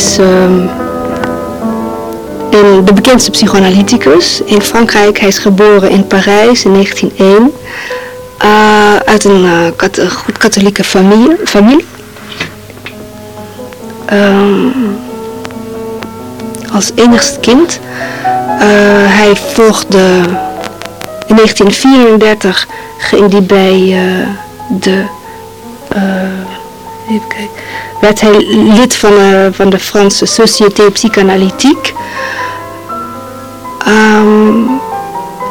Is een, de bekendste psychoanalyticus in Frankrijk. Hij is geboren in Parijs in 1901 uh, uit een uh, goed katholieke familie. familie. Um, als enigst kind. Uh, hij volgde in 1934 ging hij bij de werd hij lid van, van de Franse Société Psychanalytique. Um,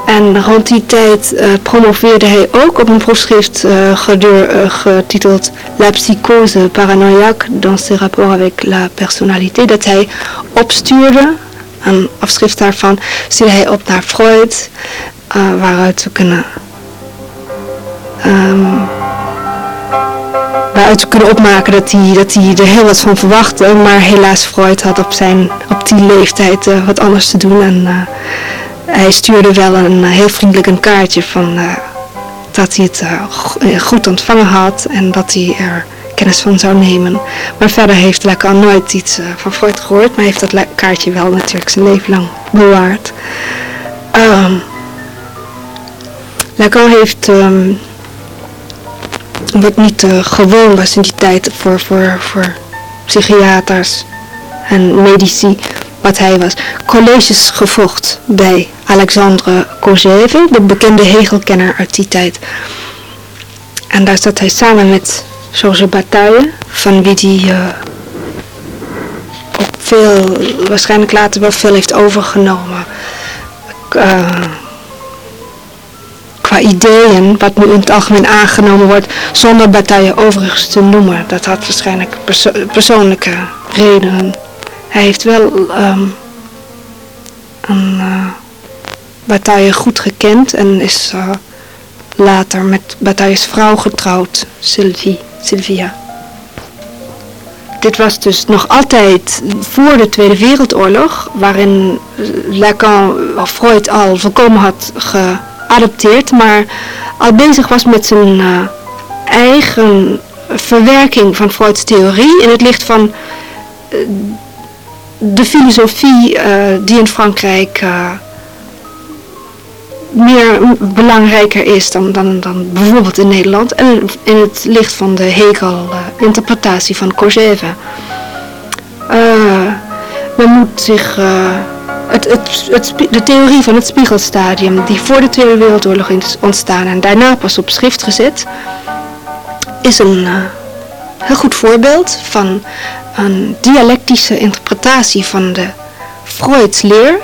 en rond die tijd uh, promoveerde hij ook op een proefschrift uh, getiteld La psychose paranoïaque dans ses rapports avec la personnalité. Dat hij opstuurde, een afschrift daarvan, stuurde hij op naar Freud, waaruit we kunnen... Um, waaruit we kunnen opmaken dat hij, dat hij er heel wat van verwachtte. Maar helaas, Freud had op, zijn, op die leeftijd wat anders te doen. En hij stuurde wel een eh, heel vriendelijk een kaartje van dat hij het goed ontvangen had en dat hij er kennis van zou nemen. Maar verder heeft Lacan nooit iets van Freud gehoord, maar heeft dat kaartje wel natuurlijk zijn leven lang bewaard. Um, Lacan heeft, um, wat niet gewoon was in die tijd voor, voor, voor psychiaters en medici, wat hij was, colleges gevolgd bij Alexandre Kojève, de bekende Hegelkenner uit die tijd. En daar zat hij samen met Georges Bataille, van wie hij ook veel, waarschijnlijk later wel veel heeft overgenomen. Uh, qua ideeën, wat nu in het algemeen aangenomen wordt, zonder Bataille overigens te noemen. Dat had waarschijnlijk perso persoonlijke redenen. Hij heeft wel um, een uh, Bataille goed gekend en is uh, later met Bataille's vrouw getrouwd, Sylvie, Sylvia. Dit was dus nog altijd voor de Tweede Wereldoorlog, waarin Lacan of Freud al volkomen had geadopteerd, maar al bezig was met zijn uh, eigen verwerking van Freuds theorie in het licht van de filosofie uh, die in Frankrijk meer belangrijker is dan, dan, dan bijvoorbeeld in Nederland. En in het licht van de Hegel-interpretatie van Kojève. men moet zich... Het, het, het, de theorie van het spiegelstadium die voor de Tweede Wereldoorlog is ontstaan en daarna pas op schrift gezet, is een heel goed voorbeeld van een dialectische interpretatie van de Freuds leer,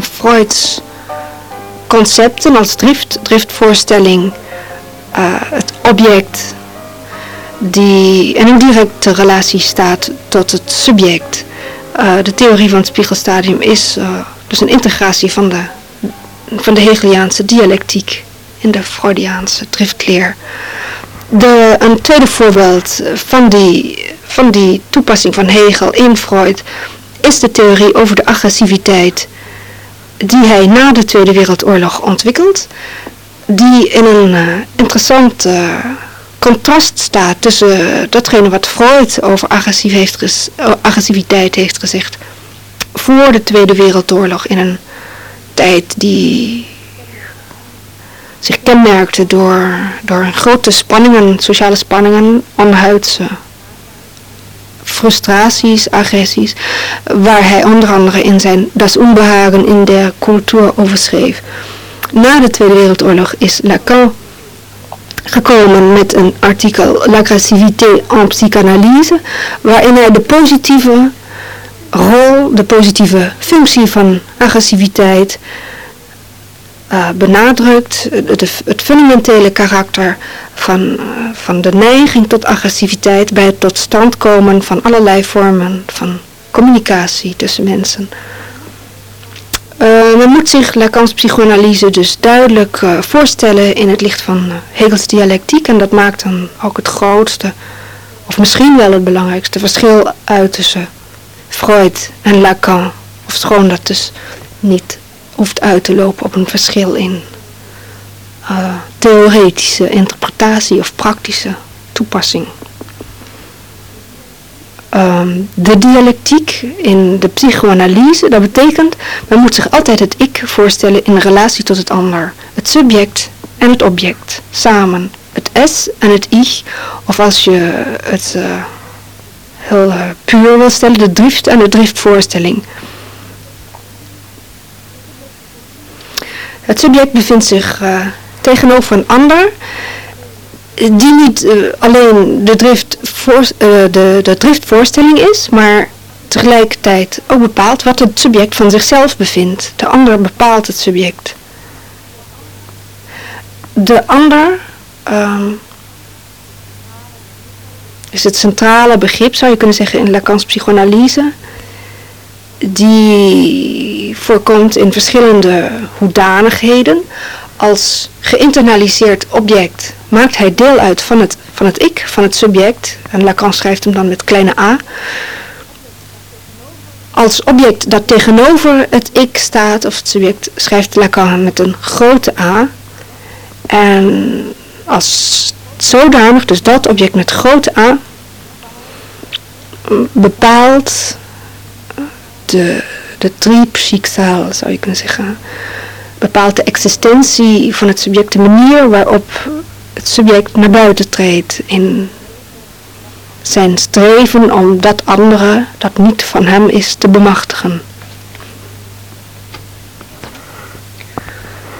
Freuds concepten als drift, driftvoorstelling, uh, het object die in een directe relatie staat tot het subject. Uh, de theorie van het spiegelstadium is uh, dus een integratie van de, van de Hegeliaanse dialectiek in de Freudiaanse driftleer. De, een tweede voorbeeld van die van die toepassing van Hegel in Freud is de theorie over de agressiviteit die hij na de Tweede Wereldoorlog ontwikkelt, die in een interessant uh, contrast staat tussen datgene wat Freud over agressief heeft agressiviteit heeft gezegd voor de Tweede Wereldoorlog in een tijd die zich kenmerkte door, door grote spanningen, sociale spanningen, onhuidse frustraties, agressies, waar hij onder andere in zijn Das Unbehagen in der Kultur over schreef. Na de Tweede Wereldoorlog is Lacan gekomen met een artikel L'agressivité en psychanalyse, waarin hij de positieve rol, de positieve functie van agressiviteit uh, benadrukt, het, het fundamentele karakter van, uh, van de neiging tot agressiviteit bij het tot stand komen van allerlei vormen van communicatie tussen mensen. Uh, men moet zich Lacans psychoanalyse dus duidelijk voorstellen in het licht van Hegels dialectiek en dat maakt dan ook het grootste, of misschien wel het belangrijkste verschil uit tussen Freud en Lacan. Of schoon dat dus niet hoeft uit te lopen op een verschil in theoretische interpretatie of praktische toepassing. Ehm, de dialectiek in de psychoanalyse. Dat betekent, men moet zich altijd het ik voorstellen in relatie tot het ander. Het subject en het object, samen. Het s en het ich, of als je het uh, heel uh, puur wil stellen, de drift en de driftvoorstelling. Het subject bevindt zich uh, tegenover een ander die niet uh, alleen de, drift voor, uh, de, de driftvoorstelling is, maar tegelijkertijd ook bepaalt wat het subject van zichzelf bevindt. De ander bepaalt het subject. De ander um, is het centrale begrip, zou je kunnen zeggen, in Lacans psychoanalyse. Die voorkomt in verschillende hoedanigheden. Als geïnternaliseerd object maakt hij deel uit van het, van het ik, van het subject. En Lacan schrijft hem dan met kleine a. Als object dat tegenover het ik staat, of het subject, schrijft Lacan met een grote a. En als zodanig, dus dat object met grote a, bepaalt de, de triepschiksal, zou je kunnen zeggen. Bepaalt de existentie van het subject, de manier waarop het subject naar buiten treedt in zijn streven om dat andere, dat niet van hem is, te bemachtigen.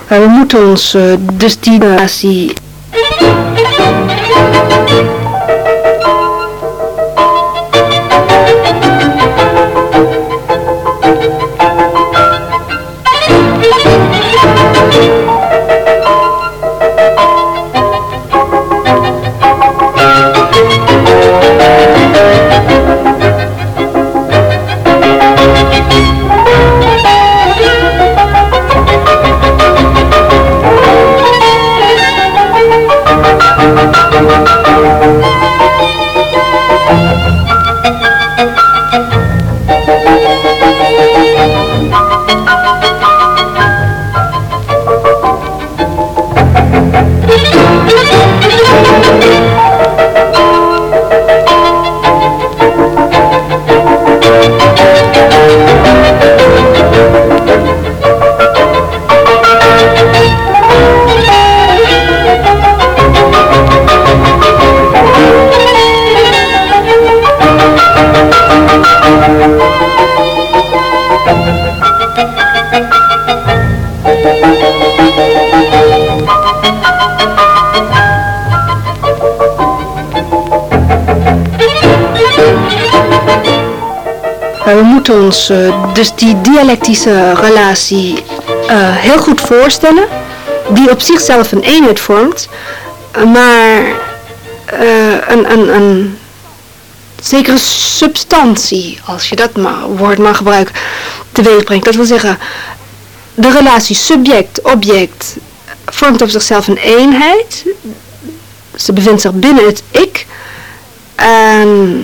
We moeten ons uh, dus die ons uh, dus die dialectische relatie uh, heel goed voorstellen, die op zichzelf een eenheid vormt, maar uh, een, een, een zekere substantie, als je dat woord mag gebruiken, teweeg brengt. Dat wil zeggen, de relatie subject-object vormt op zichzelf een eenheid. Ze bevindt zich binnen het ik. En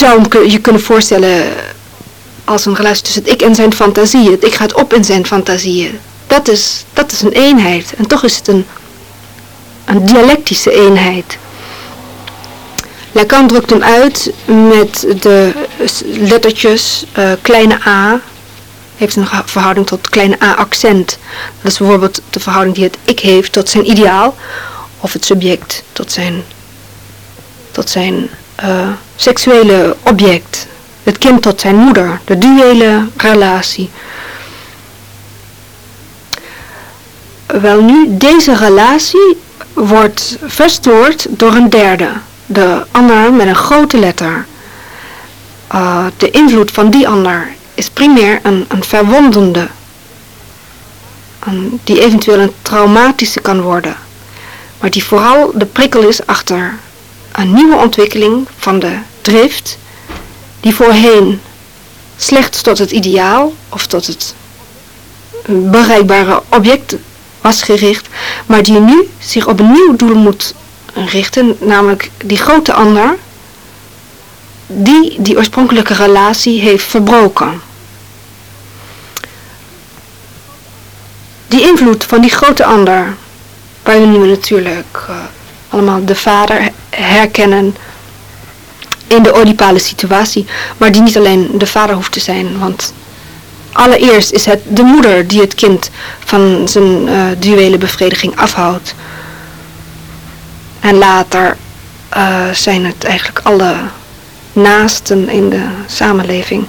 zou hem je kunnen voorstellen als een relatie tussen het ik en zijn fantasie. Het ik gaat op in zijn fantasieën. Dat is, dat is een eenheid. En toch is het een, een dialectische eenheid. Lacan drukt hem uit met de lettertjes uh, kleine a. Heeft een verhouding tot kleine a accent. Dat is bijvoorbeeld de verhouding die het ik heeft tot zijn ideaal. Of het subject tot zijn, tot zijn uh, seksuele object. Het kind tot zijn moeder. De duele relatie. Wel nu, deze relatie wordt verstoord door een derde. De ander met een grote letter. Uh, de invloed van die ander is primair een, een verwondende. Een, die eventueel een traumatische kan worden. Maar die vooral de prikkel is achter een nieuwe ontwikkeling van de drift die voorheen slechts tot het ideaal of tot het bereikbare object was gericht, maar die nu zich op een nieuw doel moet richten, namelijk die grote ander, die die oorspronkelijke relatie heeft verbroken. Die invloed van die grote ander, waar we nu natuurlijk uh, allemaal de vader herkennen in de oedipale situatie, maar die niet alleen de vader hoeft te zijn, want allereerst is het de moeder die het kind van zijn uh, duele bevrediging afhoudt. En later uh, zijn het eigenlijk alle naasten in de samenleving.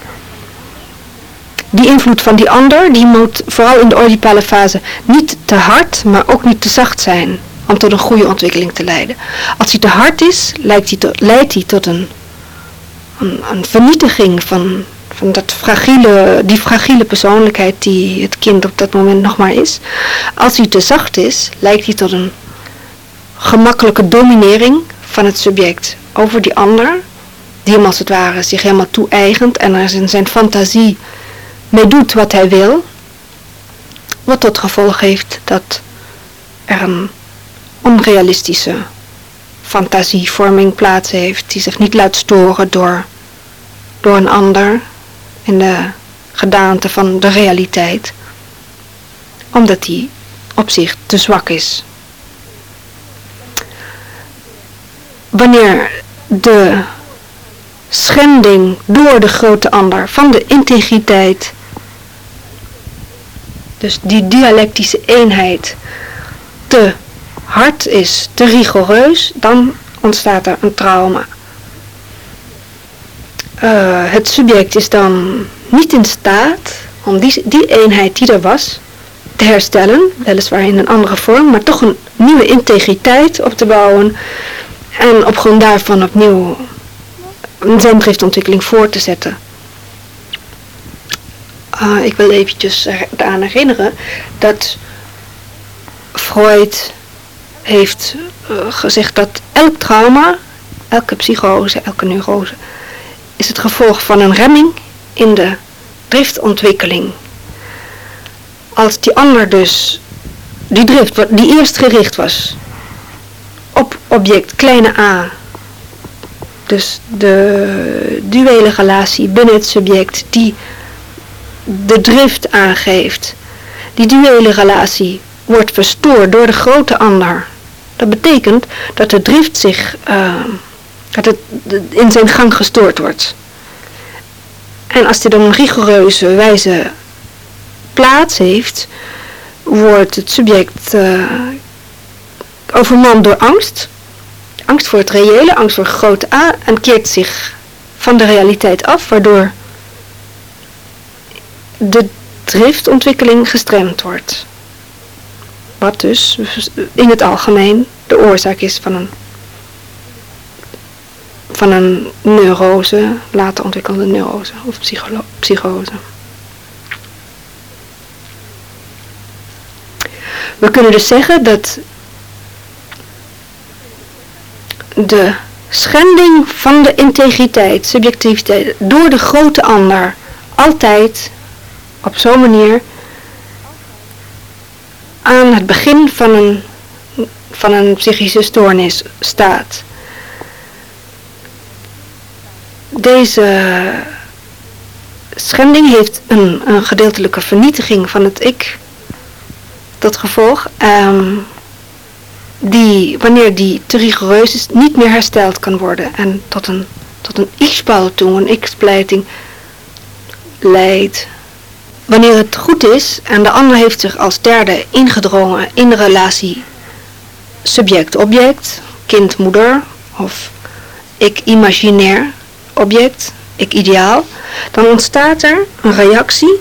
Die invloed van die ander, die moet vooral in de oedipale fase niet te hard, maar ook niet te zacht zijn om tot een goede ontwikkeling te leiden. Als hij te hard is, leidt hij tot, een vernietiging van, van dat fragiele, die fragiele persoonlijkheid die het kind op dat moment nog maar is. Als hij te zacht is, leidt hij tot een gemakkelijke dominering van het subject over die ander, die hem als het ware zich helemaal toe-eigent en er in zijn fantasie mee doet wat hij wil, wat tot gevolg heeft dat er een onrealistische fantasievorming plaats heeft, die zich niet laat storen door, door een ander in de gedaante van de realiteit, omdat die op zich te zwak is. Wanneer de schending door de grote ander van de integriteit, dus die dialectische eenheid, te hard is, te rigoureus, dan ontstaat er een trauma. Uh, het subject is dan niet in staat om die, die eenheid die er was te herstellen, weliswaar in een andere vorm, maar toch een nieuwe integriteit op te bouwen en op grond daarvan opnieuw een zendriftontwikkeling voor te zetten. Uh, ik wil eventjes eraan herinneren dat Freud heeft uh, gezegd dat elk trauma, elke psychose, elke neurose, is het gevolg van een remming in de driftontwikkeling. Als die ander dus, die drift, die eerst gericht was op object kleine a, dus de duele relatie binnen het subject die de drift aangeeft, die duele relatie wordt verstoord door de grote ander. Dat betekent dat de drift zich, uh, dat het in zijn gang gestoord wordt. En als dit op een rigoureuze wijze plaats heeft, wordt het subject uh, overmand door angst. Angst voor het reële, angst voor grote A en keert zich van de realiteit af, waardoor de driftontwikkeling gestremd wordt. Wat dus in het algemeen de oorzaak is van een, van een neurose, later ontwikkelde neurose of psychose. We kunnen dus zeggen dat de schending van de integriteit, subjectiviteit, door de grote ander altijd op zo'n manier aan het begin van een, van een psychische stoornis staat. Deze schending heeft een, een gedeeltelijke vernietiging van het ik tot gevolg. Um, die, wanneer die te rigoureus is, niet meer hersteld kan worden. En tot een, tot een ik-spaltung, een ik-splijting leidt. Wanneer het goed is en de ander heeft zich als derde ingedrongen in de relatie subject-object, kind-moeder of ik-imaginair object, ik-ideaal, dan ontstaat er een reactie.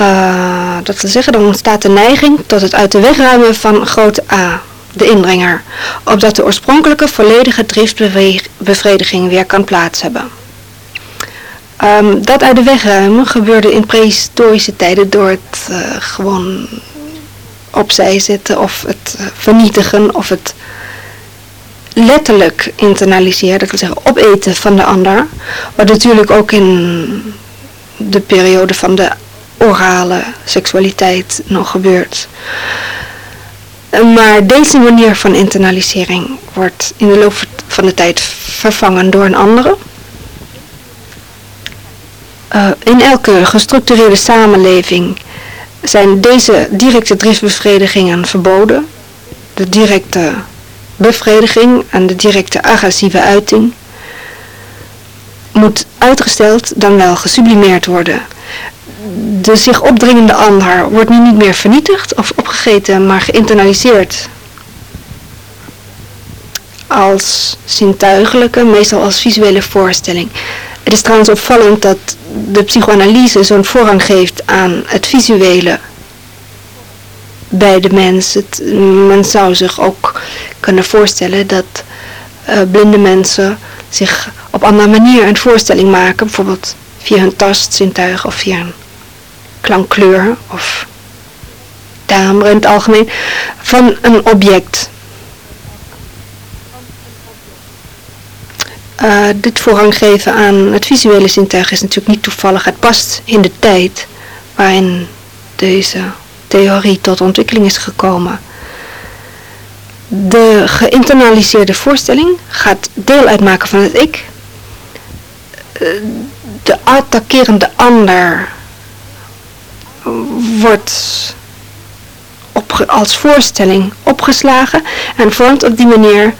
Uh, dat wil zeggen, dan ontstaat de neiging tot het uit de weg ruimen van grote A, de indringer, opdat de oorspronkelijke volledige driftbevrediging weer kan plaats hebben. Um, dat uit de weg ruimen gebeurde in prehistorische tijden door het uh, gewoon opzij zetten of het uh, vernietigen of het letterlijk internaliseren, dat wil zeggen opeten van de ander. Wat natuurlijk ook in de periode van de orale seksualiteit nog gebeurt. Maar deze manier van internalisering wordt in de loop van de tijd vervangen door een andere. Uh, in elke gestructureerde samenleving zijn deze directe driftbevredigingen verboden. De directe bevrediging en de directe agressieve uiting. moet uitgesteld dan wel gesublimeerd worden. De zich opdringende ander wordt nu niet meer vernietigd of opgegeten, maar geïnternaliseerd. Als zintuigelijke, meestal als visuele voorstelling. Het is trouwens opvallend dat de psychoanalyse zo'n voorrang geeft aan het visuele bij de mens. Het, men zou zich ook kunnen voorstellen dat uh, blinde mensen zich op andere manier een voorstelling maken. Bijvoorbeeld via hun tastzintuig of via een klankkleur of timbre in het algemeen van een object. Uh, dit voorrang geven aan het visuele zintuig is natuurlijk niet toevallig. Het past in de tijd waarin deze theorie tot ontwikkeling is gekomen. De geïnternaliseerde voorstelling gaat deel uitmaken van het ik. De attaquerende ander wordt als voorstelling opgeslagen en vormt op die manier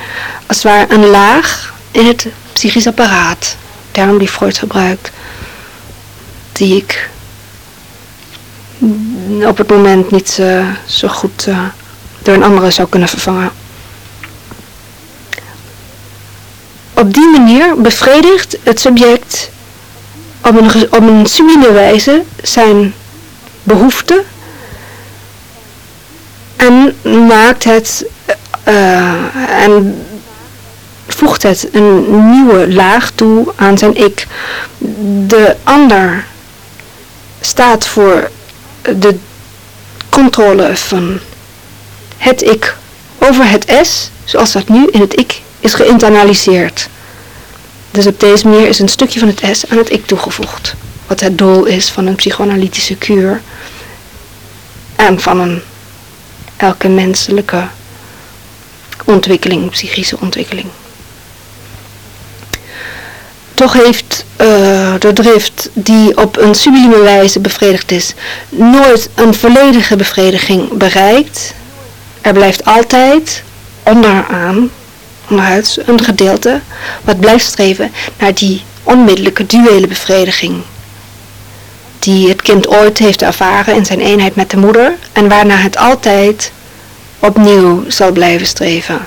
als het ware een laag in het psychisch apparaat. Term die Freud gebruikt, die ik op het moment niet uh, zo goed uh, door een andere zou kunnen vervangen. Op die manier bevredigt het subject op een, op een wijze zijn behoeften en maakt het uh, en voegt het een nieuwe laag toe aan zijn ik. De ander staat voor de controle van het ik over het S, zoals dat nu in het ik is geïnternaliseerd. Dus op deze manier is een stukje van het S aan het ik toegevoegd. Wat het doel is van een psychoanalytische kuur. En van een elke menselijke ontwikkeling, psychische ontwikkeling. Toch heeft uh, de drift die op een sublieme wijze bevredigd is, nooit een volledige bevrediging bereikt. Er blijft altijd onderaan, onderhuids, een gedeelte wat blijft streven naar die onmiddellijke duele bevrediging. Die het kind ooit heeft ervaren in zijn eenheid met de moeder en waarna het altijd opnieuw zal blijven streven.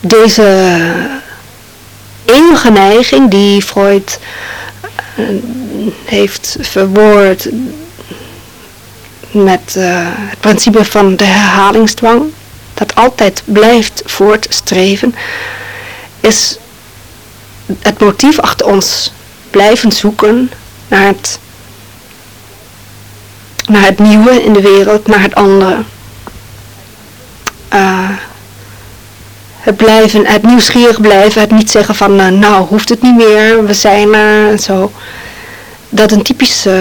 Deze eeuwige neiging die Freud uh, heeft verwoord met uh, het principe van de herhalingsdwang, dat altijd blijft voortstreven, is het motief achter ons blijven zoeken naar het, naar het nieuwe in de wereld, naar het andere. Uh, het blijven, het nieuwsgierig blijven, het niet zeggen van uh, nou hoeft het niet meer, we zijn er en zo. Dat een typisch, uh,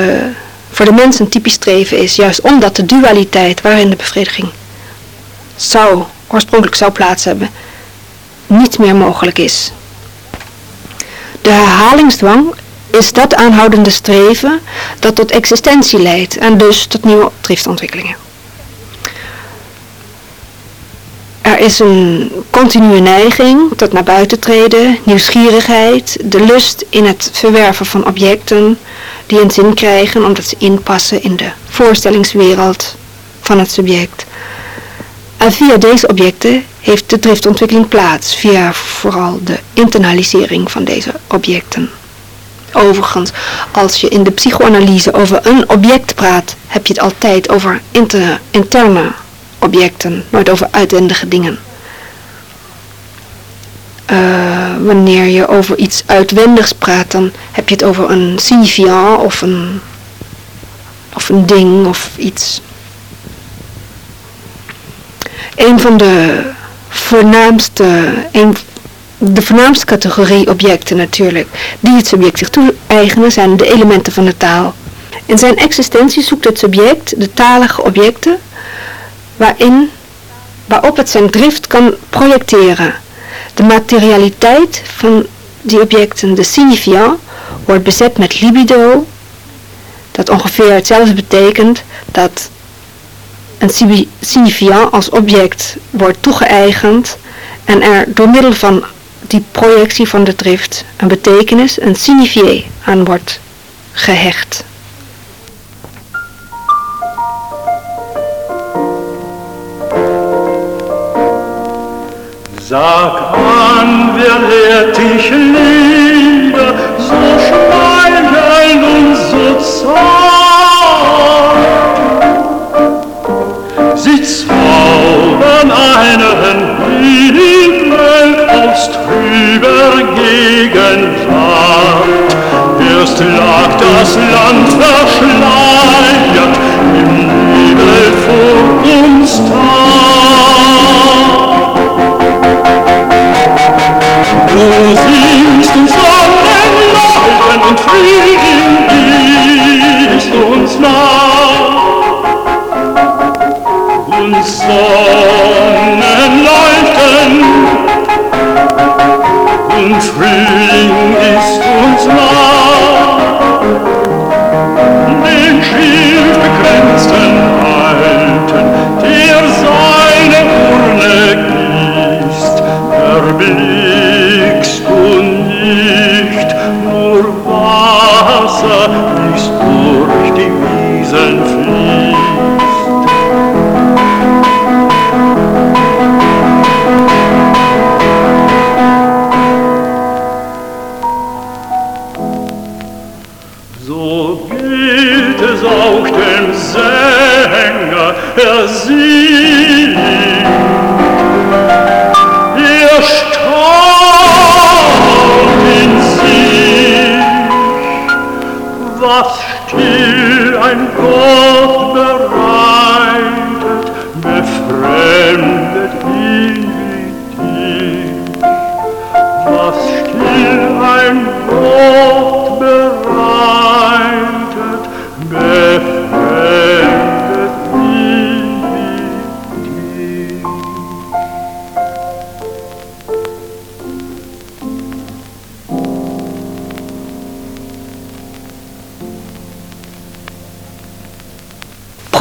voor de mens een typisch streven is, juist omdat de dualiteit waarin de bevrediging zou, oorspronkelijk zou plaats hebben, niet meer mogelijk is. De herhalingsdwang is dat aanhoudende streven dat tot existentie leidt en dus tot nieuwe driftontwikkelingen. Er is een continue neiging tot naar buiten treden, nieuwsgierigheid, de lust in het verwerven van objecten die een zin krijgen omdat ze inpassen in de voorstellingswereld van het subject. En via deze objecten heeft de driftontwikkeling plaats, via vooral de internalisering van deze objecten. Overigens, als je in de psychoanalyse over een object praat, heb je het altijd over inter, interne objecten, nooit over uitwendige dingen. Uh, wanneer je over iets uitwendigs praat, dan heb je het over een signifiant of een, of een ding of iets. Een van de voornaamste, de voornaamste categorie objecten natuurlijk, die het subject zich toe-eigenen, zijn de elementen van de taal. In zijn existentie zoekt het subject de talige objecten waarop het zijn drift kan projecteren. De materialiteit van die objecten, de signifiant, wordt bezet met libido, dat ongeveer hetzelfde betekent dat een signifiant als object wordt toegeëigend en er door middel van die projectie van de drift een betekenis, een signifié aan wordt gehecht. Sag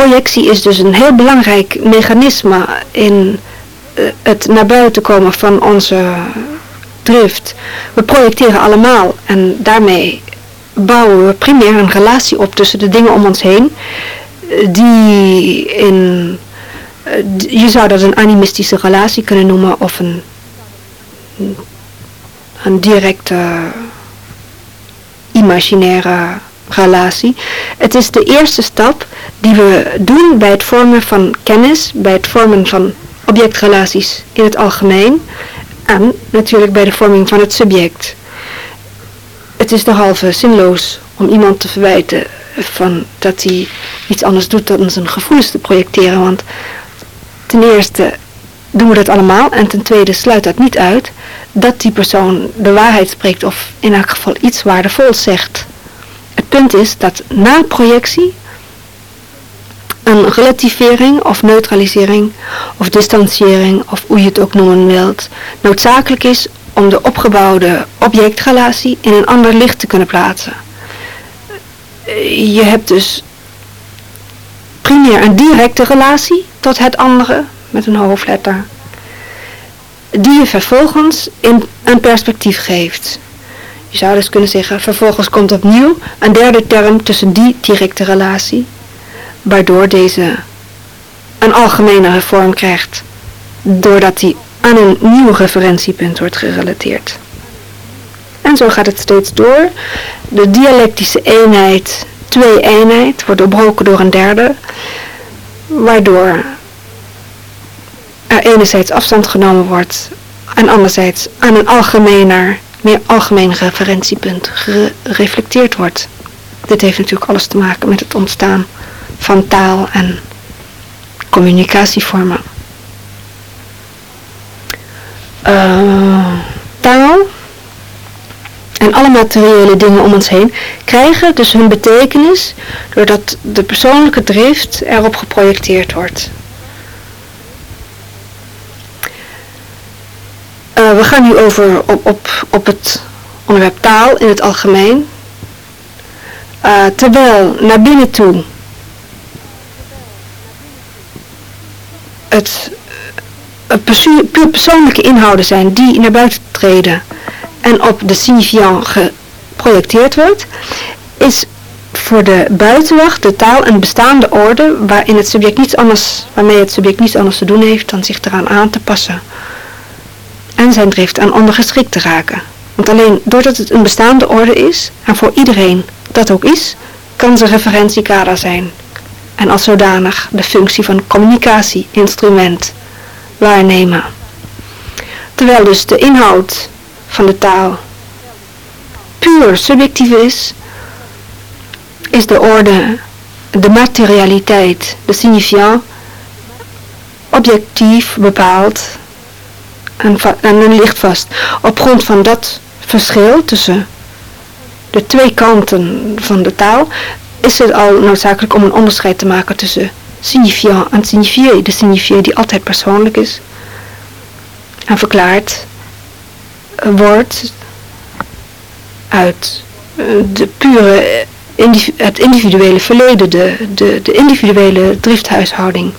Projectie is dus een heel belangrijk mechanisme in eh, het naar buiten komen van onze drift. We projecteren allemaal en daarmee bouwen we primair een relatie op tussen de dingen om ons heen, eh, die in, eh, je zou dat een animistische relatie kunnen noemen of een, een directe imaginaire relatie. Het is de eerste stap die we doen bij het vormen van kennis, bij het vormen van objectrelaties in het algemeen en natuurlijk bij de vorming van het subject. Het is derhalve zinloos om iemand te verwijten van dat hij iets anders doet dan zijn gevoelens te projecteren, want ten eerste doen we dat allemaal en ten tweede sluit dat niet uit dat die persoon de waarheid spreekt of in elk geval iets waardevols zegt. Punt is dat na projectie een relativering of neutralisering of distanciering of hoe je het ook noemen wilt noodzakelijk is om de opgebouwde objectrelatie in een ander licht te kunnen plaatsen. Je hebt dus primair een directe relatie tot het andere met een hoofdletter die je vervolgens in een perspectief geeft. Je zou dus kunnen zeggen, vervolgens komt opnieuw een derde term tussen die directe relatie, waardoor deze een algemenere vorm krijgt, doordat die aan een nieuw referentiepunt wordt gerelateerd. En zo gaat het steeds door. De dialectische eenheid, twee-eenheid, wordt doorbroken door een derde, waardoor er enerzijds afstand genomen wordt en anderzijds aan een algemener, meer algemeen referentiepunt gereflecteerd wordt. Dit heeft natuurlijk alles te maken met het ontstaan van taal en communicatievormen. Eh, taal en alle materiële dingen om ons heen krijgen dus hun betekenis doordat de persoonlijke drift erop geprojecteerd wordt. Eh, we gaan nu over op, op, op het onderwerp taal in het algemeen. Eh, terwijl naar binnen toe het eh, puur persoonlijke inhouden zijn die naar buiten optreden en op de signifiant geprojecteerd wordt, is voor de buitenwacht de taal een bestaande orde waarin het subject niets anders, waarmee het subject niets anders te doen heeft dan zich eraan aan te passen en zijn drift aan ondergeschikt te raken. Want alleen doordat het een bestaande orde is, en voor iedereen dat ook is, kan ze referentiekader zijn. En als zodanig de functie van communicatie-instrument waarnemen. Terwijl dus de inhoud van de taal puur subjectief is, is de orde, de materialiteit, de signifiant, objectief bepaald en, en ligt vast. Op grond van dat verschil tussen de twee kanten van de taal is het al noodzakelijk om een onderscheid te maken tussen signifiant en signifié. De signifié die altijd persoonlijk is en verklaard wordt uit eh, de pure het individuele verleden, de, de, de individuele drifthuishouding.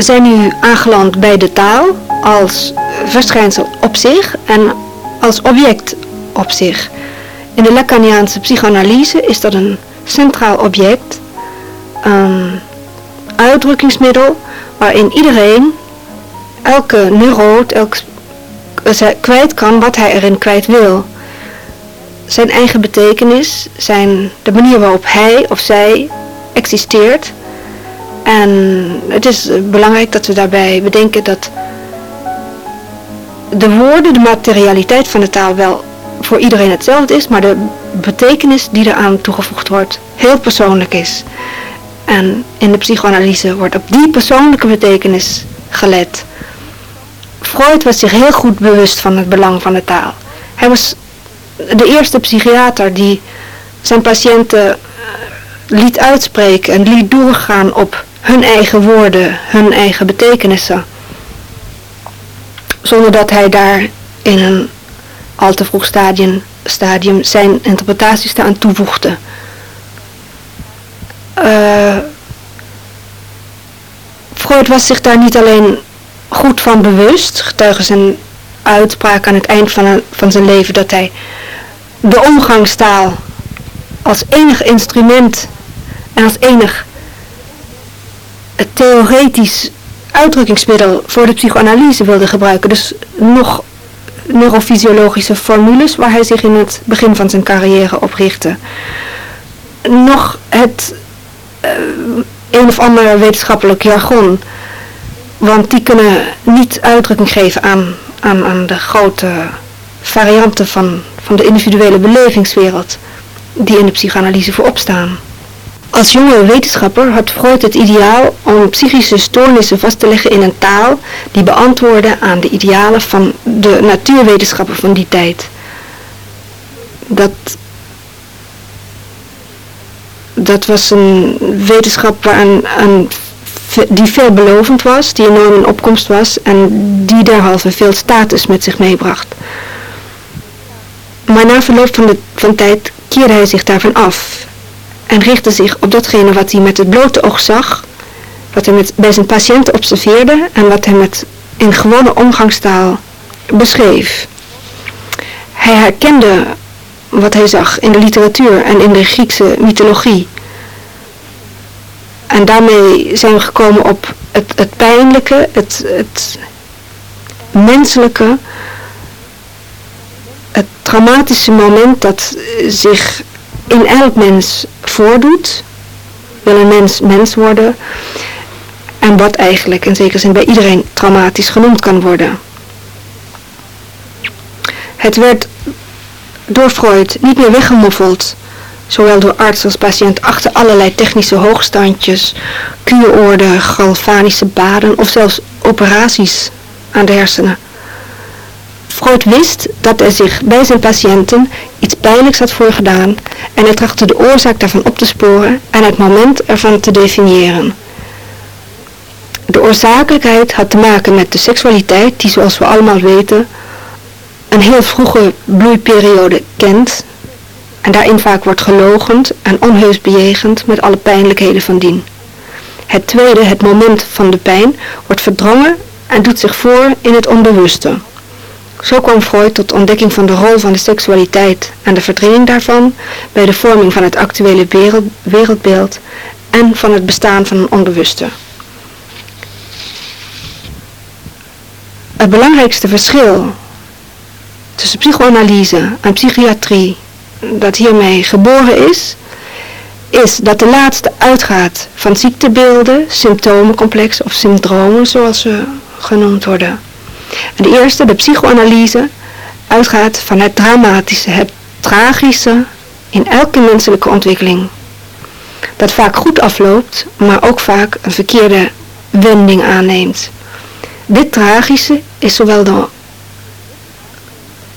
We zijn nu aangeland bij de taal als verschijnsel op zich en als object op zich. In de Lacaniaanse psychoanalyse is dat een centraal object, een uitdrukkingsmiddel waarin iedereen, elke neuroot, elk, kwijt kan wat hij erin kwijt wil. Zijn eigen betekenis, zijn de manier waarop hij of zij existeert en het is belangrijk dat we daarbij bedenken dat de woorden, de materialiteit van de taal wel voor iedereen hetzelfde is, maar de betekenis die eraan toegevoegd wordt heel persoonlijk is. En in de psychoanalyse wordt op die persoonlijke betekenis gelet. Freud was zich heel goed bewust van het belang van de taal. Hij was de eerste psychiater die zijn patiënten liet uitspreken en liet doorgaan op hun eigen woorden, hun eigen betekenissen. Zonder dat hij daar in een al te vroeg stadium, stadium zijn interpretaties aan toevoegde. Uh, Freud was zich daar niet alleen goed van bewust, getuige zijn uitspraak aan het eind van, van zijn leven, dat hij de omgangstaal als enig instrument en als enig theoretisch uitdrukkingsmiddel voor de psychoanalyse wilde gebruiken. Dus nog neurofysiologische formules waar hij zich in het begin van zijn carrière op richtte. Nog het uh, een of ander wetenschappelijk jargon. Want die kunnen niet uitdrukking geven aan, aan, aan de grote varianten van, van de individuele belevingswereld die in de psychoanalyse voorop staan. Als jonge wetenschapper had Freud het ideaal om psychische stoornissen vast te leggen in een taal die beantwoordde aan de idealen van de natuurwetenschappen van die tijd. Dat, dat was een wetenschap waar een, een, die veelbelovend was, die enorm in opkomst was en die derhalve veel status met zich meebracht. Maar na verloop van de van tijd keerde hij zich daarvan af en richtte zich op datgene wat hij met het blote oog zag, wat hij met, bij zijn patiënten observeerde en wat hij met in gewone omgangstaal beschreef. Hij herkende wat hij zag in de literatuur en in de Griekse mythologie. En daarmee zijn we gekomen op het, het pijnlijke, het, het menselijke, het traumatische moment dat zich in elk mens voordoet, wil een mens mens worden, en wat eigenlijk in zekere zin bij iedereen traumatisch genoemd kan worden. Het werd door Freud niet meer weggemoffeld, zowel door arts als patiënt, achter allerlei technische hoogstandjes, kuuroorden, galvanische baden of zelfs operaties aan de hersenen. Freud wist dat er zich bij zijn patiënten iets pijnlijks had voorgedaan en hij trachtte de oorzaak daarvan op te sporen en het moment ervan te definiëren. De oorzakelijkheid had te maken met de seksualiteit die zoals we allemaal weten een heel vroege bloeiperiode kent en daarin vaak wordt gelogend en onheus bejegend met alle pijnlijkheden van dien. Het tweede, het moment van de pijn, wordt verdrongen en doet zich voor in het onbewuste. Zo kwam Freud tot ontdekking van de rol van de seksualiteit en de verdringing daarvan bij de vorming van het actuele wereld, wereldbeeld en van het bestaan van een onbewuste. Het belangrijkste verschil tussen psychoanalyse en psychiatrie dat hiermee geboren is, is dat de laatste uitgaat van ziektebeelden, symptomencomplex of syndromen zoals ze genoemd worden. De eerste, de psychoanalyse, uitgaat van het dramatische, het tragische in elke menselijke ontwikkeling. Dat vaak goed afloopt, maar ook vaak een verkeerde wending aanneemt. Dit tragische is zowel de,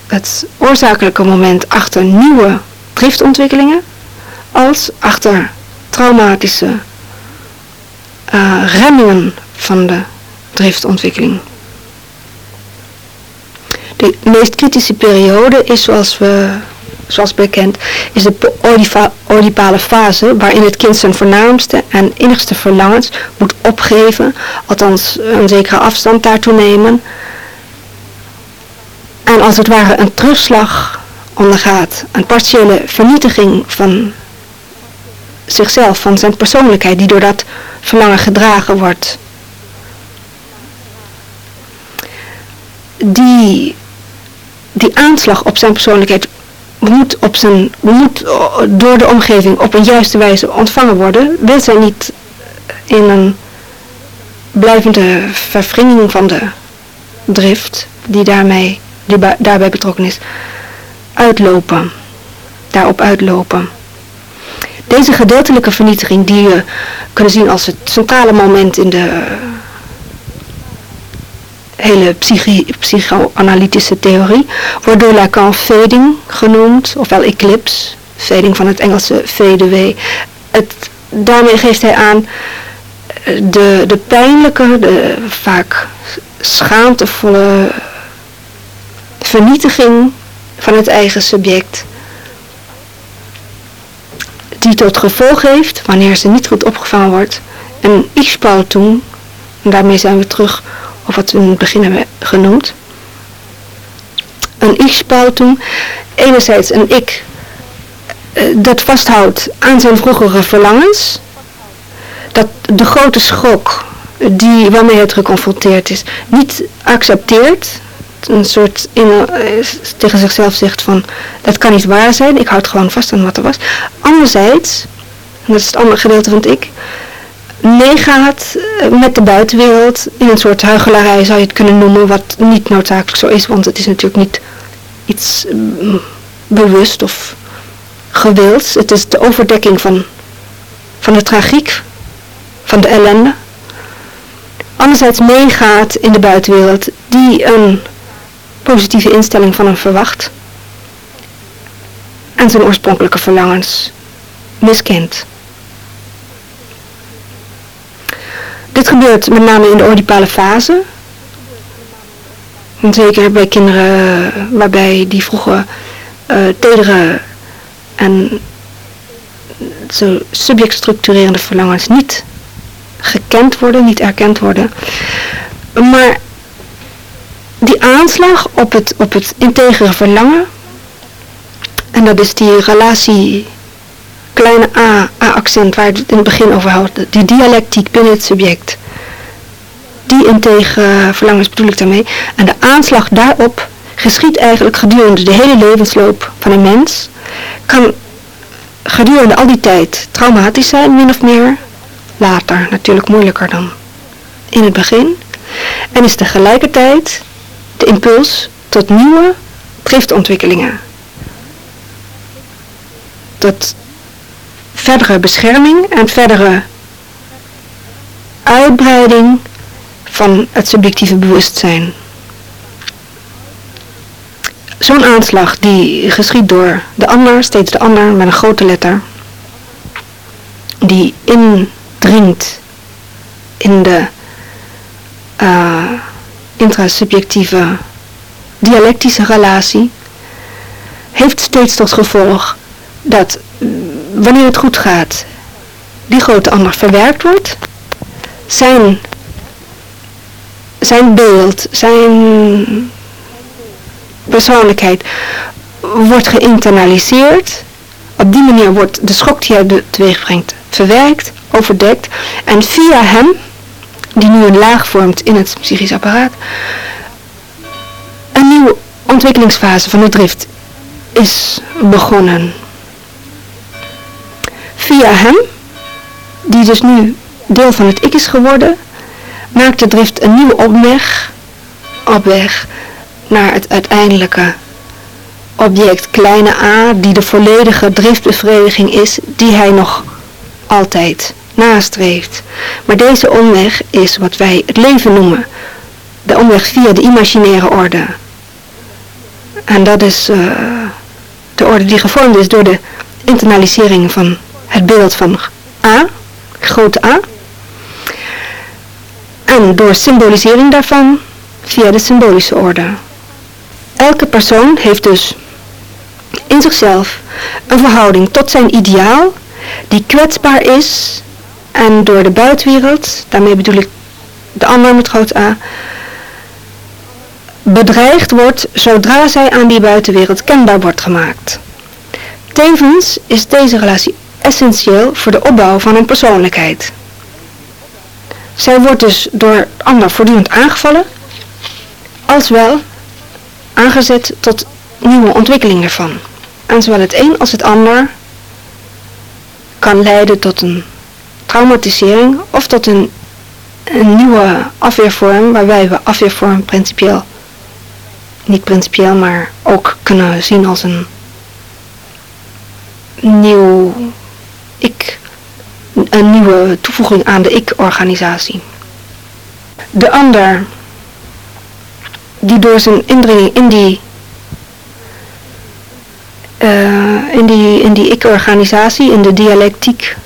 het oorzakelijke moment achter nieuwe driftontwikkelingen als achter traumatische uh, remmingen van de driftontwikkeling. De meest kritische periode is zoals, we, zoals bekend, is de oedipale fase waarin het kind zijn voornaamste en innigste verlangens moet opgeven, althans een zekere afstand daartoe nemen. En als het ware een terugslag ondergaat, een partiële vernietiging van zichzelf, van zijn persoonlijkheid, die door dat verlangen gedragen wordt. Die die aanslag op zijn persoonlijkheid moet, op zijn, moet door de omgeving op een juiste wijze ontvangen worden. Wil zij niet in een blijvende vervringing van de drift die, daarmee, die daarbij betrokken is, uitlopen. Daarop uitlopen. Deze gedeeltelijke vernietiging die we kunnen zien als het centrale moment in de hele psychoanalytische theorie, wordt door Lacan fading genoemd, ofwel eclipse, fading van het Engelse fade Het, daarmee geeft hij aan eh, de, de pijnlijke, de vaak schaamtevolle vernietiging van het eigen subject, die tot gevolg heeft, wanneer ze niet goed opgevangen wordt, een ich-spaltung, en daarmee zijn we terug of wat we in het begin hebben genoemd. Een ich-spaltung, enerzijds een ik eh, dat vasthoudt aan zijn vroegere verlangens, dat de grote schok die, waarmee het geconfronteerd is, niet accepteert, een soort uh, tegen zichzelf zegt van, dat kan niet waar zijn, ik houd gewoon vast aan wat er was. Anderzijds, en dat is het andere gedeelte van het ik, meegaat eh, met de buitenwereld. In een soort huichelarij zou je het kunnen noemen, wat niet noodzakelijk zo is, want het is natuurlijk niet iets mm, bewust of gewilds. Het is de overdekking van van de tragiek, van de ellende. Anderzijds meegaat in de buitenwereld die een positieve instelling van hem verwacht. En zijn oorspronkelijke verlangens miskent. Dit gebeurt met name in de oedipale fase. En zeker bij kinderen waarbij die vroege uh, tedere en zo subjectstructurerende verlangens niet gekend worden, niet erkend worden. Maar die aanslag op het, op het integere verlangen, en dat is die relatie kleine a, a-accent waar het in het begin over had, die dialectiek binnen het subject, die integere verlangens bedoel ik daarmee, en de aanslag daarop geschiet eigenlijk gedurende de hele levensloop van een mens, kan gedurende al die tijd traumatisch zijn, min of meer. Later natuurlijk moeilijker dan in het begin. En is tegelijkertijd de impuls tot nieuwe driftontwikkelingen. Tot verdere bescherming en verdere uitbreiding van het subjectieve bewustzijn. Zo'n aanslag die geschiet door de ander, steeds de ander met een grote letter, die indringt in de uh, intrasubjectieve dialectische relatie, heeft steeds tot gevolg dat wanneer het goed gaat, die grote ander verwerkt wordt, zijn, zijn beeld, zijn persoonlijkheid wordt geïnternaliseerd. Op die manier wordt de schok die hij teweeg brengt verwerkt, overdekt. En via hem, die nu een laag vormt in het psychisch apparaat, een nieuwe ontwikkelingsfase van de drift is begonnen. Via hem, die dus nu deel van het ik is geworden, maakt de drift een nieuwe opweg, op weg naar het uiteindelijke object kleine a, die de volledige driftbevrediging is, die hij nog altijd nastreeft. Maar deze omweg is wat wij het leven noemen. De omweg via de imaginaire orde. En dat is uh, de orde die gevormd is door de internalisering van het beeld van A, grote A. En door symbolisering daarvan via de symbolische orde. Elke persoon heeft dus in zichzelf een verhouding tot zijn ideaal die kwetsbaar is en door de buitenwereld, daarmee bedoel ik de ander met groot A, bedreigd wordt zodra zij aan die buitenwereld kenbaar wordt gemaakt. Tevens is deze relatie essentieel voor de opbouw van een persoonlijkheid. Zij wordt dus door de ander voortdurend aangevallen, als wel aangezet tot nieuwe ontwikkeling ervan. En zowel het een als het ander kan leiden tot een traumatisering of tot een, een nieuwe afweervorm, waarbij we afweervorm principieel, niet principieel, maar ook kunnen zien als een nieuw ik, een nieuwe toevoeging aan de ik-organisatie. De ander die door zijn indringing in die, uh, in die, in die ik-organisatie, in de dialectiek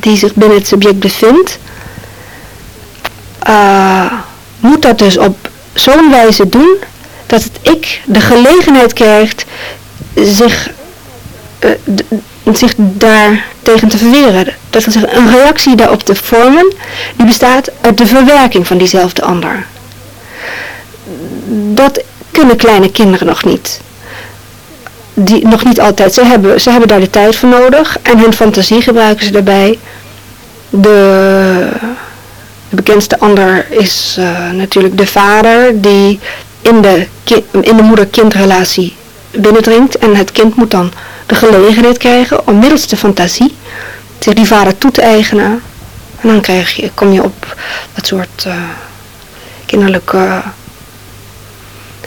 die zich binnen het subject bevindt, uh, moet dat dus op zo'n wijze doen dat het ik de gelegenheid krijgt zich, uh, zich daar tegen te verweren. Dat wil een reactie daarop te vormen, die bestaat uit de verwerking van diezelfde ander dat kunnen kleine kinderen nog niet. Die, nog niet altijd. Ze hebben, ze hebben daar de tijd voor nodig en hun fantasie gebruiken ze daarbij. De, de bekendste ander is uh, natuurlijk de vader die in de, in de moeder-kindrelatie binnendringt. En het kind moet dan de gelegenheid krijgen om middels de fantasie zich die vader toe te eigenen. En dan krijg je, kom je op dat soort uh, kinderlijke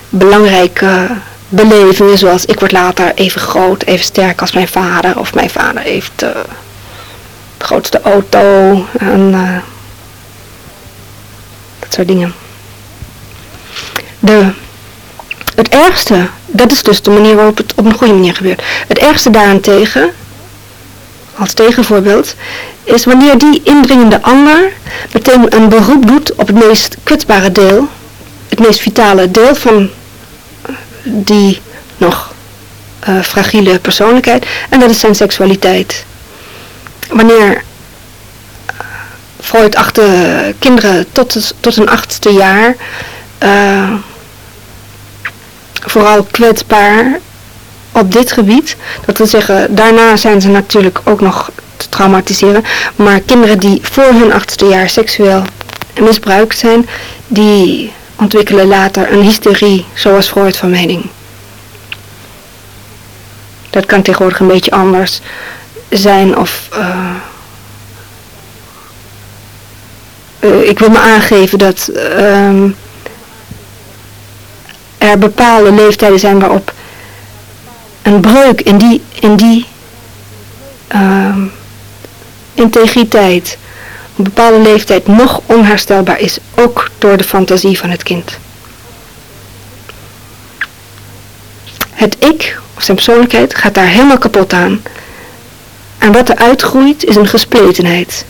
belangrijke belevingen, zoals ik word later even groot, even sterk als mijn vader, of mijn vader heeft uh, de grootste auto en eh, dat soort dingen. De, het ergste, dat is dus de manier waarop het op een goede manier gebeurt. Het ergste daarentegen, als tegenvoorbeeld, is wanneer die indringende ander meteen een beroep doet op het meest kwetsbare deel, het meest vitale deel van die nog uh, fragiele persoonlijkheid, en dat is zijn seksualiteit. Wanneer uh, Freud achter kinderen tot, tot een achtste jaar vooral kwetsbaar op dit gebied. Dat wil zeggen, daarna zijn ze natuurlijk ook nog te traumatiseren. Maar kinderen die voor hun achtste jaar seksueel misbruikt zijn, die ontwikkelen later een hysterie, zoals Freud van mening. Dat kan tegenwoordig een beetje anders zijn of... Uh, uh, ik wil me aangeven dat uh, er bepaalde leeftijden zijn waarop een breuk in die, in die ehm, integriteit op een bepaalde leeftijd nog onherstelbaar is, ook door de fantasie van het kind. Het ik, of zijn persoonlijkheid, gaat daar helemaal kapot aan. En wat er uitgroeit is een gespletenheid.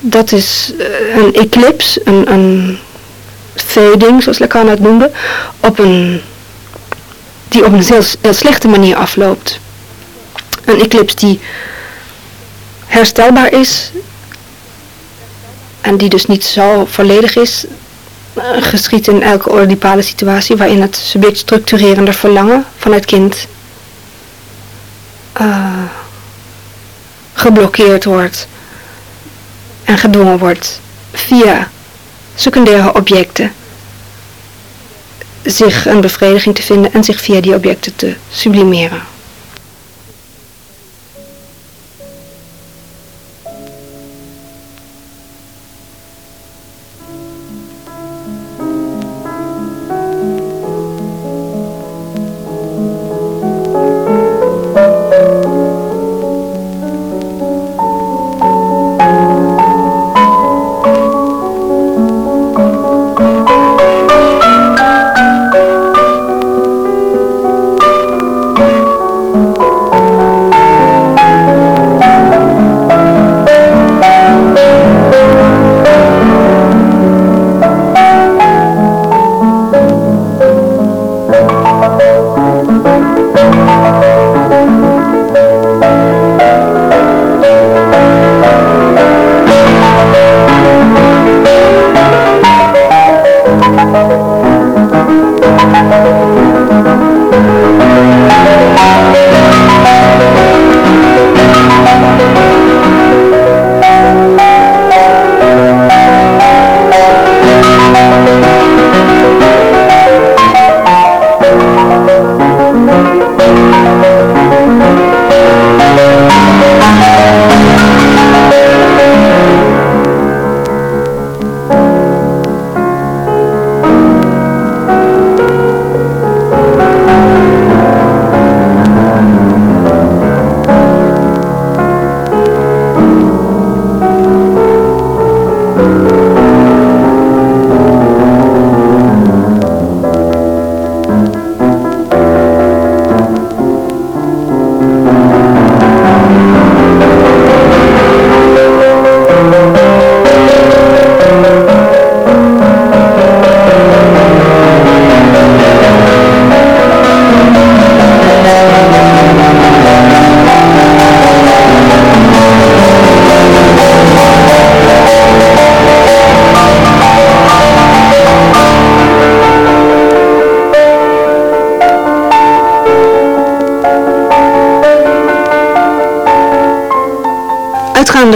Dat is eh, een eclips, een, een fading, zoals Lacan het noemde, op een, die op een heel, slechte manier afloopt. Een eclips die herstelbaar is en die dus niet zo volledig is, uh, geschiet in elke oedipale situatie waarin het subject structurerende verlangen van het kind uh, geblokkeerd wordt en gedwongen wordt via secundaire objecten zich een bevrediging te vinden en zich via die objecten te sublimeren.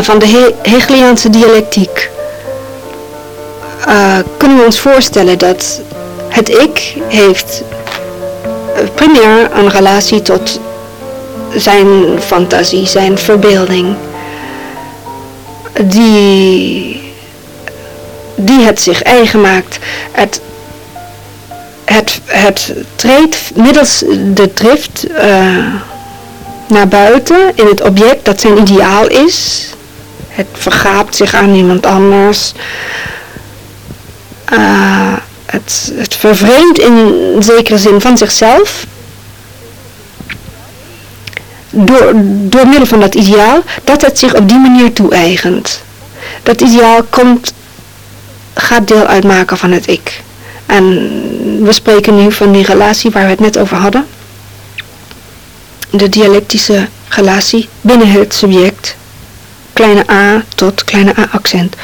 Van de He Hegeliaanse dialectiek uh, kunnen we ons voorstellen dat het ik heeft uh, primair een relatie tot zijn fantasie, zijn verbeelding, die, die het zich eigen maakt. Het, het, het treedt middels de drift uh, naar buiten in het object dat zijn ideaal is. Het vergaapt zich aan iemand anders. Uh, het, het vervreemdt in zekere zin van zichzelf. Door, door middel van dat ideaal, dat het zich op die manier toe-eigent. Dat ideaal komt, gaat deel uitmaken van het ik. En we spreken nu van die relatie waar we het net over hadden. De dialectische relatie binnen het subject. Kleine a tot kleine a accent.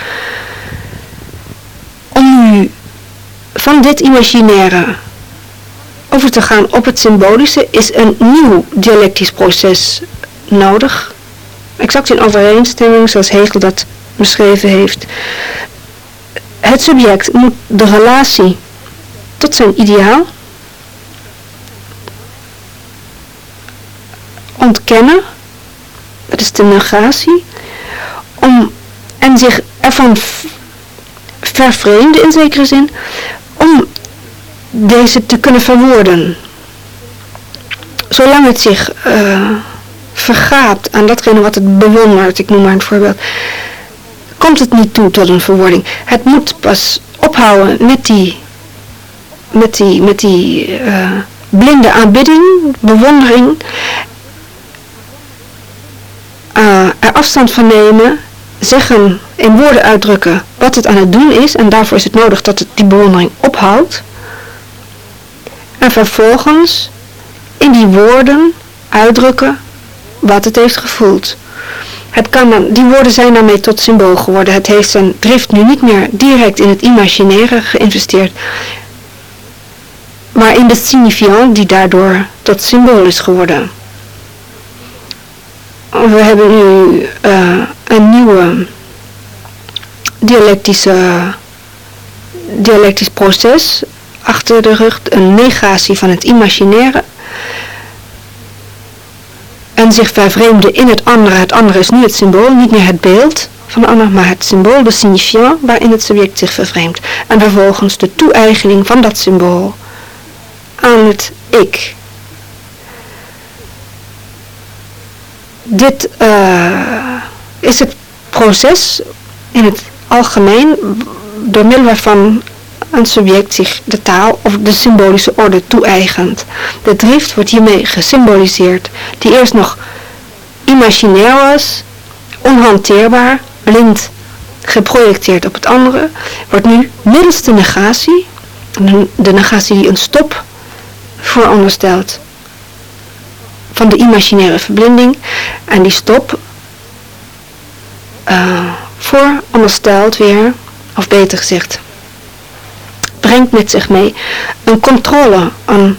Om nu van dit imaginaire over te gaan op het symbolische is een nieuw dialectisch proces nodig. Exact in overeenstemming zoals Hegel dat beschreven heeft. Het subject moet de relatie tot zijn ideaal ontkennen, dat is de negatie, om, en zich ervan vervreemden in zekere zin, om deze te kunnen verwoorden. Zolang het zich uh, vergaapt aan datgene wat het bewondert, ik noem maar een voorbeeld, komt het niet toe tot een verwoording. Het moet pas ophouden met die, met die, met die uh, blinde aanbidding, bewondering, uh, er afstand van nemen, zeggen, in woorden uitdrukken wat het aan het doen is en daarvoor is het nodig dat het die bewondering ophoudt. En vervolgens in die woorden uitdrukken wat het heeft gevoeld. Het kan dan, die woorden zijn daarmee tot symbool geworden. Het heeft zijn drift nu niet meer direct in het imaginaire geïnvesteerd, maar in de signifiant die daardoor tot symbool is geworden. We hebben nu uh, een nieuwe dialectische, dialectisch proces achter de rug, een negatie van het imaginaire en zich vervreemden in het andere. Het andere is nu het symbool, niet meer het beeld van de ander, maar het symbool, de signifiant, waarin het subject zich vervreemdt. En vervolgens de toe-eigening van dat symbool aan het ik. Dit uh, is het proces in het algemeen door middel waarvan een subject zich de taal of de symbolische orde toe-eigent. De drift wordt hiermee gesymboliseerd, die eerst nog imaginair was, onhanteerbaar, blind geprojecteerd op het andere, wordt nu middels de negatie, de negatie die een stop vooronderstelt van de imaginaire verblinding, en die stop uh, vooronderstelt weer, of beter gezegd, brengt met zich mee een controle, aan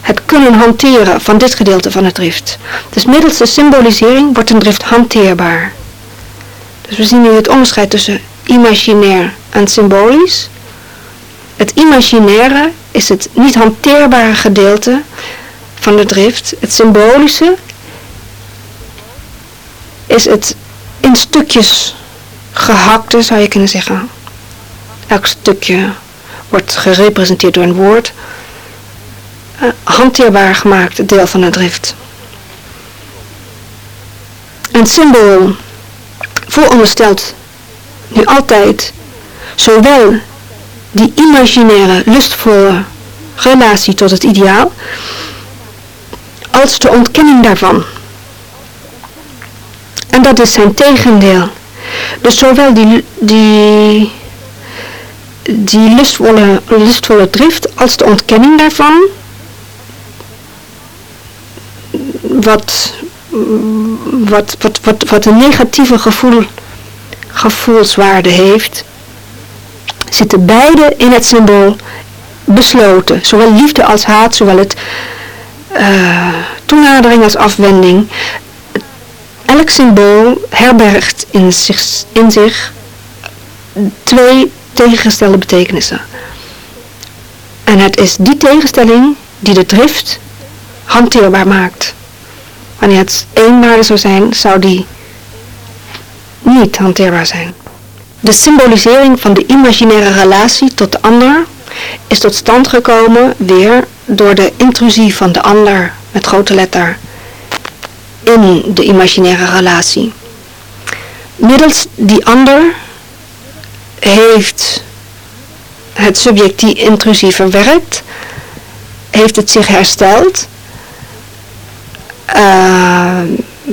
het kunnen hanteren van dit gedeelte van het drift. Dus middels de symbolisering wordt een drift hanteerbaar. Dus we zien nu het onderscheid tussen imaginair en symbolisch. Het imaginaire is het niet hanteerbare gedeelte van de drift. Het symbolische is het in stukjes gehakte, zou je kunnen zeggen. Elk stukje wordt gerepresenteerd door een woord. Uh, hanteerbaar gemaakt, deel van het drift. Een symbool vooronderstelt nu altijd zowel die imaginaire, lustvolle relatie tot het ideaal, als de ontkenning daarvan. En dat is zijn tegendeel. Dus zowel die, die, die lustvolle, lustvolle drift als de ontkenning daarvan, wat, wat, wat, wat, wat een negatieve gevoel, gevoelswaarde heeft, zitten beide in het symbool besloten. Zowel liefde als haat, zowel het uh, toenadering als afwending. Elk symbool herbergt in zich, in zich twee tegengestelde betekenissen. En het is die tegenstelling die de drift hanteerbaar maakt. Wanneer het eenwaarde zou zijn, zou die niet hanteerbaar zijn. De symbolisering van de imaginaire relatie tot de ander is tot stand gekomen weer door de intrusie van de ander met grote letter in de imaginaire relatie. Middels die ander heeft het subject die intrusie verwerkt, heeft het zich hersteld uh,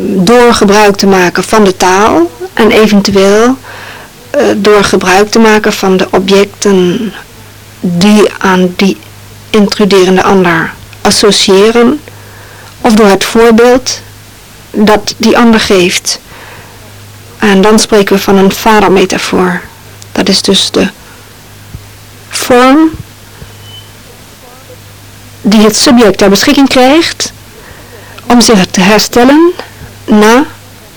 door gebruik te maken van de taal en eventueel uh, door gebruik te maken van de objecten die aan die intruderende ander associëren of door het voorbeeld dat die ander geeft. En dan spreken we van een vadermetafoor. Dat is dus de vorm die het subject ter beschikking krijgt om zich te herstellen na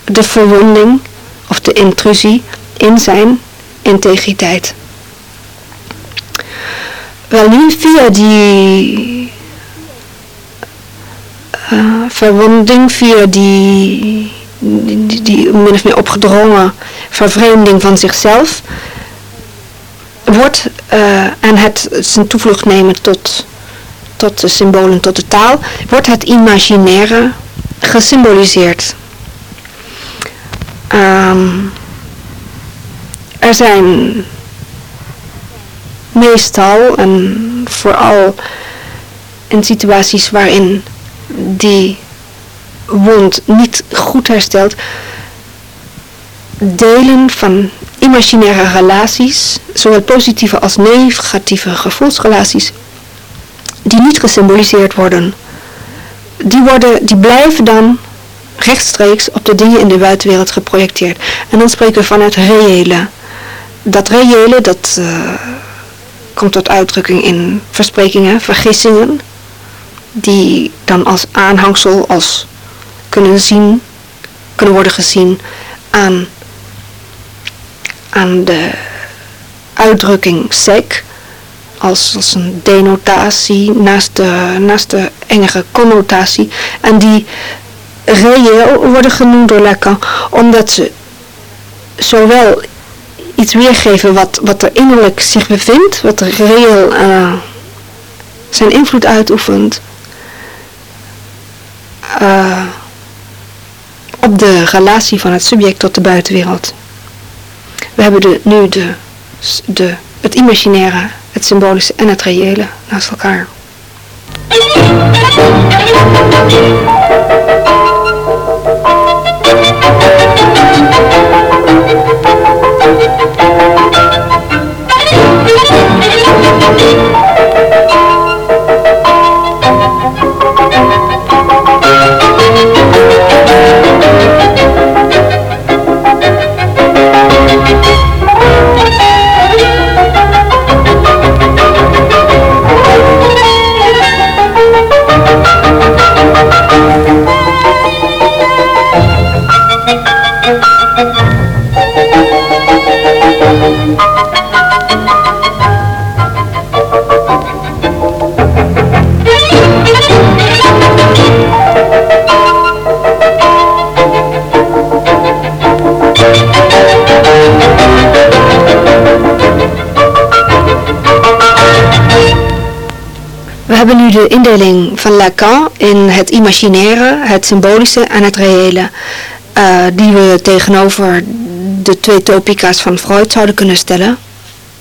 de verwonding of de intrusie in zijn integriteit. Wel nu via die verwonding, via die, die, die, min of meer opgedrongen vervreemding van zichzelf, wordt uh, en het zijn toevlucht nemen tot, tot de symbolen, tot de taal, wordt het imaginaire gesymboliseerd. Um, er zijn meestal en vooral in situaties waarin die wond niet goed herstelt, delen van imaginaire relaties, zowel positieve als negatieve gevoelsrelaties, die niet gesymboliseerd worden. Die, worden, die blijven dan rechtstreeks op de dingen in de buitenwereld geprojecteerd. En dan spreken we van het reële. Dat reële, dat uh, komt tot uitdrukking in versprekingen, vergissingen, die dan als aanhangsel, als kunnen zien, kunnen worden gezien aan, aan de uitdrukking sec, als, als een denotatie naast de, naast de engere connotatie. En die reëel worden genoemd door Lacan, omdat ze zowel iets weergeven wat, wat er innerlijk zich bevindt, wat er reëel uh, zijn invloed uitoefent uh, op de relatie van het subject tot de buitenwereld. We hebben nu de, de, het imaginaire, het symbolische en het reële naast elkaar. De indeling van Lacan in het imaginaire, het symbolische en het reële. Uh, die we tegenover de twee topica's van Freud zouden kunnen stellen.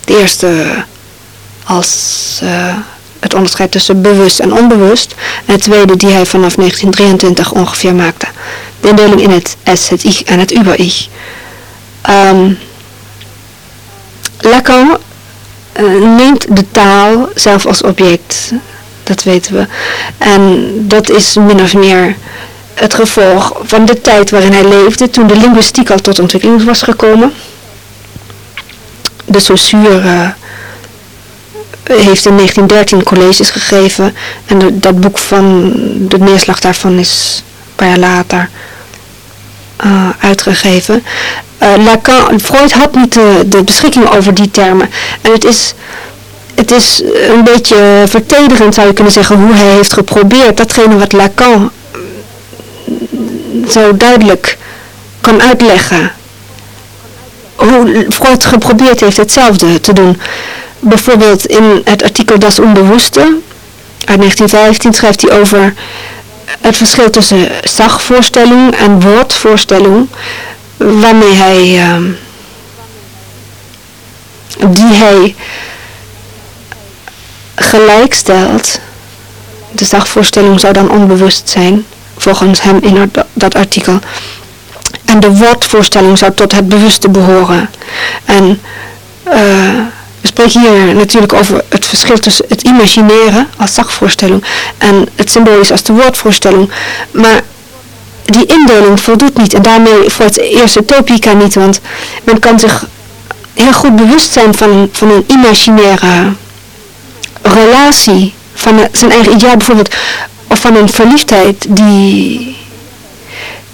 De eerste als uh, het onderscheid tussen bewust en onbewust. En de tweede die hij vanaf 1923 ongeveer maakte. De indeling in het es, het ich en het über-ich. Um, Lacan uh, neemt de taal zelf als object dat weten we. En dat is min of meer het gevolg van de tijd waarin hij leefde, toen de linguïstiek al tot ontwikkeling was gekomen. De Saussure uh, heeft in 1913 colleges gegeven en dat boek van de neerslag daarvan is een paar jaar later uh, uitgegeven. Uh, Lacan, Freud had niet de, de beschikking over die termen en het is het is een beetje vertederend zou je kunnen zeggen hoe hij heeft geprobeerd datgene wat Lacan zo duidelijk kan uitleggen. Hoe Freud geprobeerd heeft hetzelfde te doen. Bijvoorbeeld in het artikel Das Onbewuste uit 1915 schrijft hij over het verschil tussen zagvoorstelling en woordvoorstelling, waarmee hij, ehm, die hij gelijkstelt. De zagvoorstelling zou dan onbewust zijn, volgens hem in dat artikel. En de woordvoorstelling zou tot het bewuste behoren. En uh, we spreken hier natuurlijk over het verschil tussen het imagineren als zagvoorstelling en het symbolisch als de woordvoorstelling. Maar die indeling voldoet niet en daarmee voor het eerste topica niet, want men kan zich heel goed bewust zijn van, van een imaginaire relatie, van zijn eigen ideaal bijvoorbeeld, of van een verliefdheid die,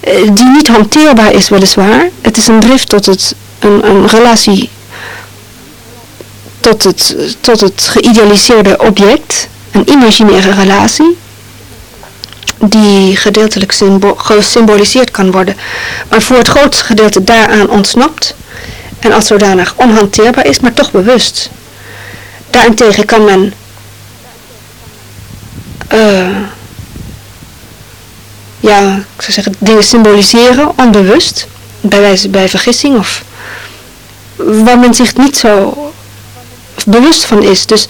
eh, die niet hanteerbaar is weliswaar. Het is een drift tot het, een, een relatie tot het, tot het geïdealiseerde object, een imaginaire relatie, die gedeeltelijk gesymboliseerd kan worden, maar voor het grootste gedeelte daaraan ontsnapt en als zodanig onhanteerbaar is, maar toch bewust. Daarentegen kan men uh, ja, ik zou zeggen, dingen symboliseren, onbewust, bij wijze bij vergissing of waar men zich niet zo bewust van is. Dus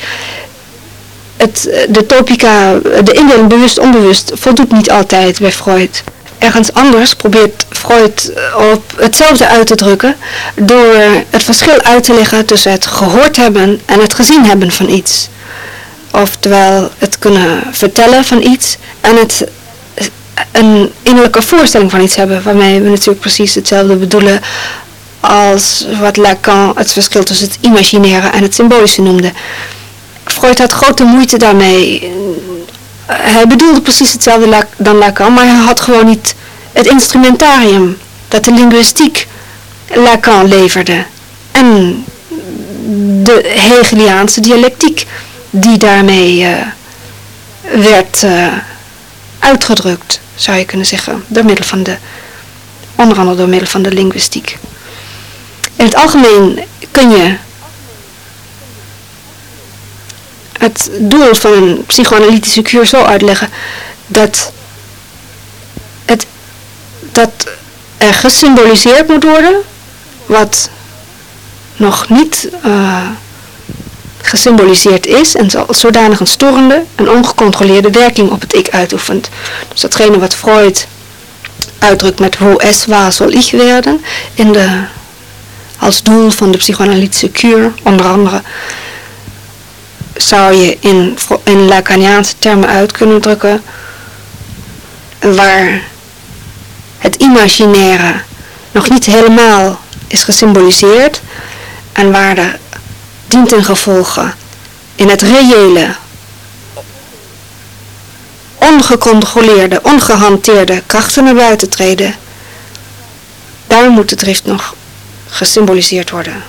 het, de topica, de indeling bewust-onbewust voldoet niet altijd bij Freud. Ergens anders probeert Freud op hetzelfde uit te drukken door het verschil uit te leggen tussen het gehoord hebben en het gezien hebben van iets. Oftewel het kunnen vertellen van iets en het een innerlijke voorstelling van iets hebben, waarmee we natuurlijk precies hetzelfde bedoelen als wat Lacan het verschil tussen het imaginaire en het symbolische noemde. Freud had grote moeite daarmee. Hij bedoelde precies hetzelfde dan Lacan, maar hij had gewoon niet het instrumentarium dat de linguïstiek Lacan leverde. En de Hegeliaanse dialectiek die daarmee uh, werd uh, uitgedrukt, zou je kunnen zeggen, door middel van de, onder andere door middel van de linguïstiek. In het algemeen kun je het doel van een psychoanalytische kuur zo uitleggen dat, dat er gesymboliseerd moet worden wat nog niet uh, gesymboliseerd is en zodanig een storende en ongecontroleerde werking op het ik uitoefent. Dus datgene wat Freud uitdrukt met hoe es war soll ich werden in de als doel van de psychoanalytische kuur, onder andere, zou je in, in Lacaniaanse termen uit kunnen drukken, waar het imaginaire nog niet helemaal is gesymboliseerd en waar de dientengevolgen in het reële, ongecontroleerde, ongehanteerde krachten naar buiten treden, daar moet de drift nog gesymboliseerd worden.